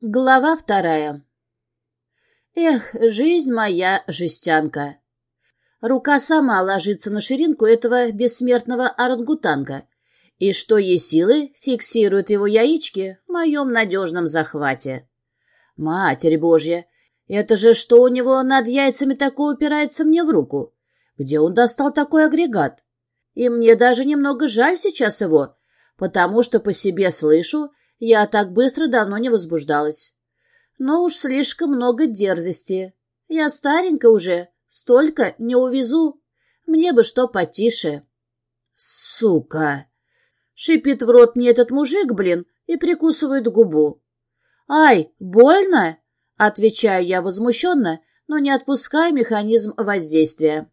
Глава вторая. Эх, жизнь моя жестянка. Рука сама ложится на ширинку этого бессмертного орангутанга, и что ей силы фиксирует его яички в моем надежном захвате. Матерь Божья, это же что у него над яйцами такое упирается мне в руку? Где он достал такой агрегат? И мне даже немного жаль сейчас его, потому что по себе слышу, я так быстро давно не возбуждалась. Но уж слишком много дерзости. Я старенькая уже, столько не увезу. Мне бы что потише. Сука! Шипит в рот мне этот мужик, блин, и прикусывает губу. «Ай, больно?» — отвечаю я возмущенно, но не отпускаю механизм воздействия.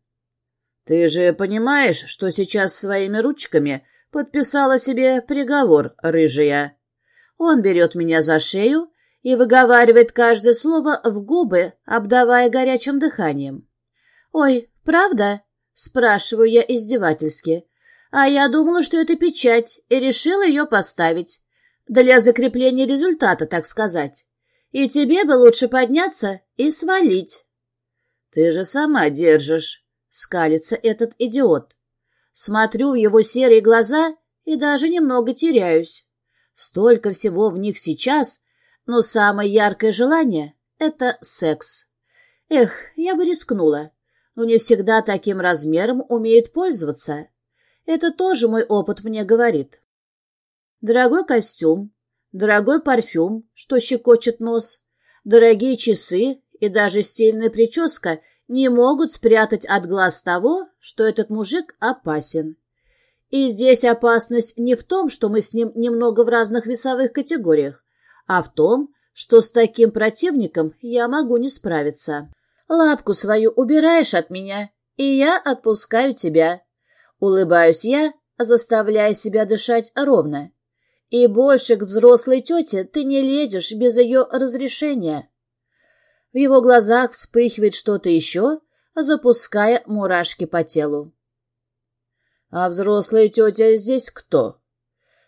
«Ты же понимаешь, что сейчас своими ручками подписала себе приговор, рыжая?» Он берет меня за шею и выговаривает каждое слово в губы, обдавая горячим дыханием. «Ой, правда?» — спрашиваю я издевательски. «А я думала, что это печать, и решила ее поставить. Для закрепления результата, так сказать. И тебе бы лучше подняться и свалить». «Ты же сама держишь», — скалится этот идиот. Смотрю в его серые глаза и даже немного теряюсь. Столько всего в них сейчас, но самое яркое желание — это секс. Эх, я бы рискнула, но не всегда таким размером умеют пользоваться. Это тоже мой опыт мне говорит. Дорогой костюм, дорогой парфюм, что щекочет нос, дорогие часы и даже стильная прическа не могут спрятать от глаз того, что этот мужик опасен. И здесь опасность не в том, что мы с ним немного в разных весовых категориях, а в том, что с таким противником я могу не справиться. Лапку свою убираешь от меня, и я отпускаю тебя. Улыбаюсь я, заставляя себя дышать ровно. И больше к взрослой тете ты не лезешь без ее разрешения. В его глазах вспыхивает что-то еще, запуская мурашки по телу. А взрослая тетя здесь кто?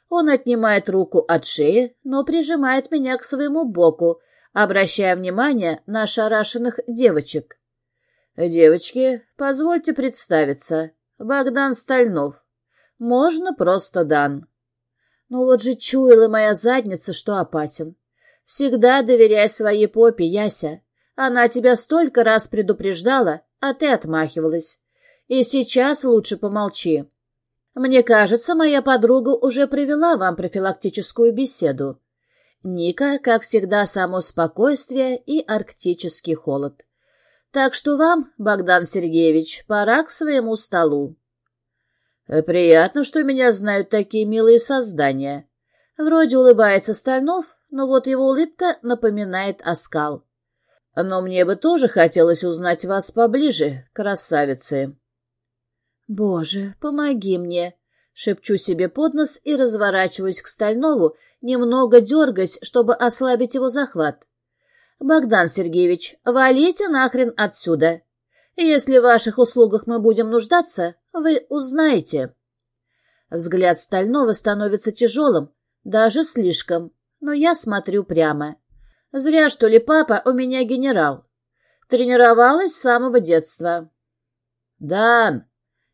Он отнимает руку от шеи, но прижимает меня к своему боку, обращая внимание на ошарашенных девочек. «Девочки, позвольте представиться. Богдан Стальнов. Можно просто Дан». Ну вот же чуяла моя задница, что опасен. Всегда доверяй своей попе, Яся. Она тебя столько раз предупреждала, а ты отмахивалась. И сейчас лучше помолчи. Мне кажется, моя подруга уже провела вам профилактическую беседу. Ника, как всегда, само спокойствие и арктический холод. Так что вам, Богдан Сергеевич, пора к своему столу. Приятно, что меня знают такие милые создания. Вроде улыбается Стальнов, но вот его улыбка напоминает оскал. Но мне бы тоже хотелось узнать вас поближе, красавицы. «Боже, помоги мне!» — шепчу себе под нос и разворачиваюсь к Стальнову, немного дергаясь, чтобы ослабить его захват. «Богдан Сергеевич, валите нахрен отсюда! Если в ваших услугах мы будем нуждаться, вы узнаете!» Взгляд Стального становится тяжелым, даже слишком, но я смотрю прямо. Зря, что ли, папа у меня генерал. Тренировалась с самого детства. «Дан!»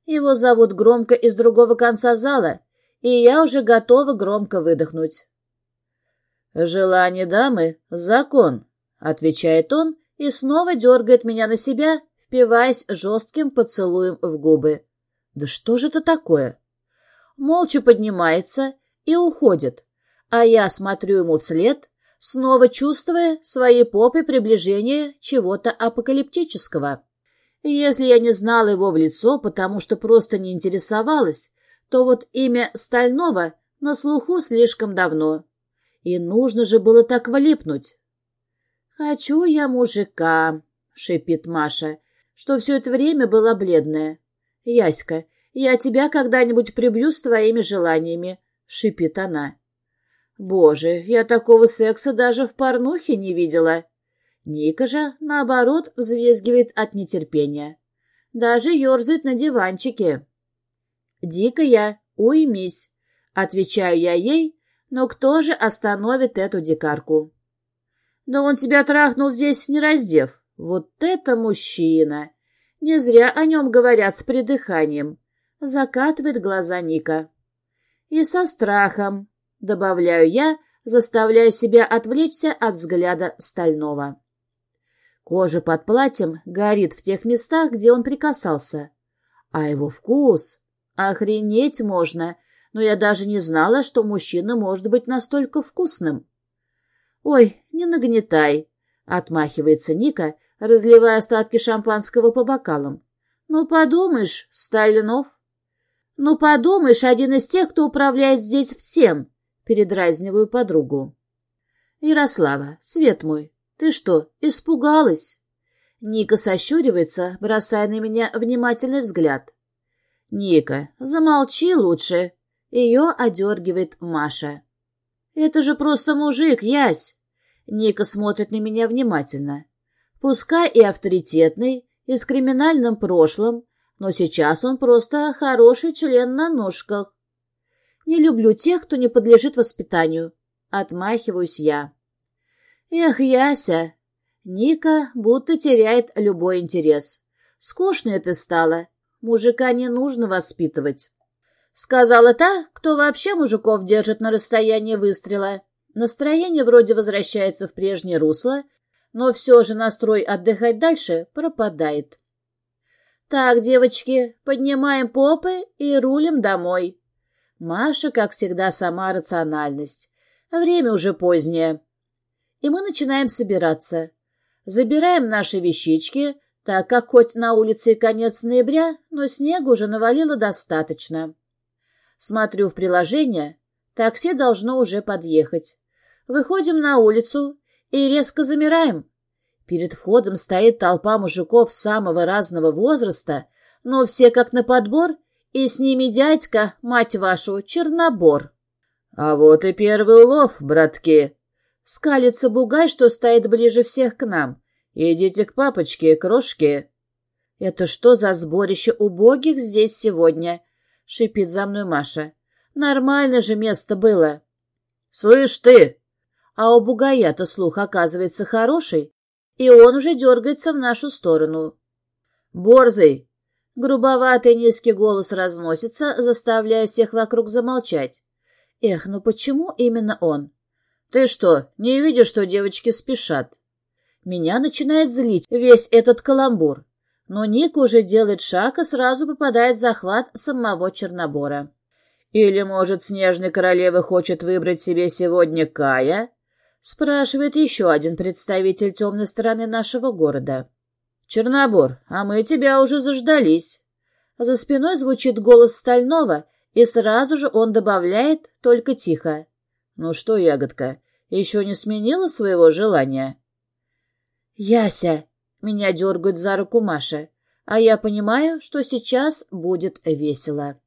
Его зовут громко из другого конца зала, и я уже готова громко выдохнуть. «Желание дамы — закон», — отвечает он и снова дергает меня на себя, впиваясь жестким поцелуем в губы. «Да что же это такое?» Молча поднимается и уходит, а я смотрю ему вслед, снова чувствуя своей попой приближение чего-то апокалиптического. Если я не знала его в лицо, потому что просто не интересовалась, то вот имя Стального на слуху слишком давно. И нужно же было так влипнуть. «Хочу я мужика», — шипит Маша, что все это время была бледная. «Яська, я тебя когда-нибудь прибью с твоими желаниями», — шипит она. «Боже, я такого секса даже в порнухе не видела». Ника же, наоборот, взвизгивает от нетерпения. Даже ерзает на диванчике. «Дикая, уймись», — отвечаю я ей, но кто же остановит эту дикарку? Да он тебя трахнул здесь, не раздев. Вот это мужчина! Не зря о нем говорят с придыханием. Закатывает глаза Ника. И со страхом, добавляю я, заставляю себя отвлечься от взгляда стального. Кожа под платьем горит в тех местах, где он прикасался. А его вкус... Охренеть можно, но я даже не знала, что мужчина может быть настолько вкусным. «Ой, не нагнетай», — отмахивается Ника, разливая остатки шампанского по бокалам. «Ну, подумаешь, Сталинов». «Ну, подумаешь, один из тех, кто управляет здесь всем», — передразниваю подругу. «Ярослава, свет мой, ты что, испугалась?» Ника сощуривается, бросая на меня внимательный взгляд. «Ника, замолчи лучше!» Ее одергивает Маша. «Это же просто мужик, Ясь!» Ника смотрит на меня внимательно. Пускай и авторитетный, и с криминальным прошлым, но сейчас он просто хороший член на ножках. Не люблю тех, кто не подлежит воспитанию. Отмахиваюсь я. Эх, Яся! Ника будто теряет любой интерес. Скучно это стало. Мужика не нужно воспитывать. Сказала та, кто вообще мужиков держит на расстоянии выстрела. Настроение вроде возвращается в прежнее русло, но все же настрой отдыхать дальше пропадает. «Так, девочки, поднимаем попы и рулим домой». Маша, как всегда, сама рациональность. Время уже позднее. И мы начинаем собираться. Забираем наши вещички, так как хоть на улице и конец ноября, но снега уже навалило достаточно. Смотрю в приложение, такси должно уже подъехать. Выходим на улицу и резко замираем. Перед входом стоит толпа мужиков самого разного возраста, но все как на подбор, и с ними дядька, мать вашу, Чернобор. — А вот и первый улов, братки. Скалится бугай, что стоит ближе всех к нам. Идите к папочке, крошки. — Это что за сборище убогих здесь сегодня? — шипит за мной Маша. — Нормально же место было. — Слышь ты! А у бугая-то слух оказывается хороший и он уже дергается в нашу сторону. «Борзый!» Грубоватый низкий голос разносится, заставляя всех вокруг замолчать. Эх, ну почему именно он? Ты что, не видишь, что девочки спешат? Меня начинает злить весь этот каламбур. Но Ник уже делает шаг и сразу попадает в захват самого Чернобора. Или, может, Снежная Королева хочет выбрать себе сегодня Кая? Спрашивает еще один представитель темной стороны нашего города. «Чернобор, а мы тебя уже заждались». За спиной звучит голос Стального, и сразу же он добавляет, только тихо. «Ну что, ягодка, еще не сменила своего желания?» «Яся!» — меня дергает за руку Маша, а я понимаю, что сейчас будет весело.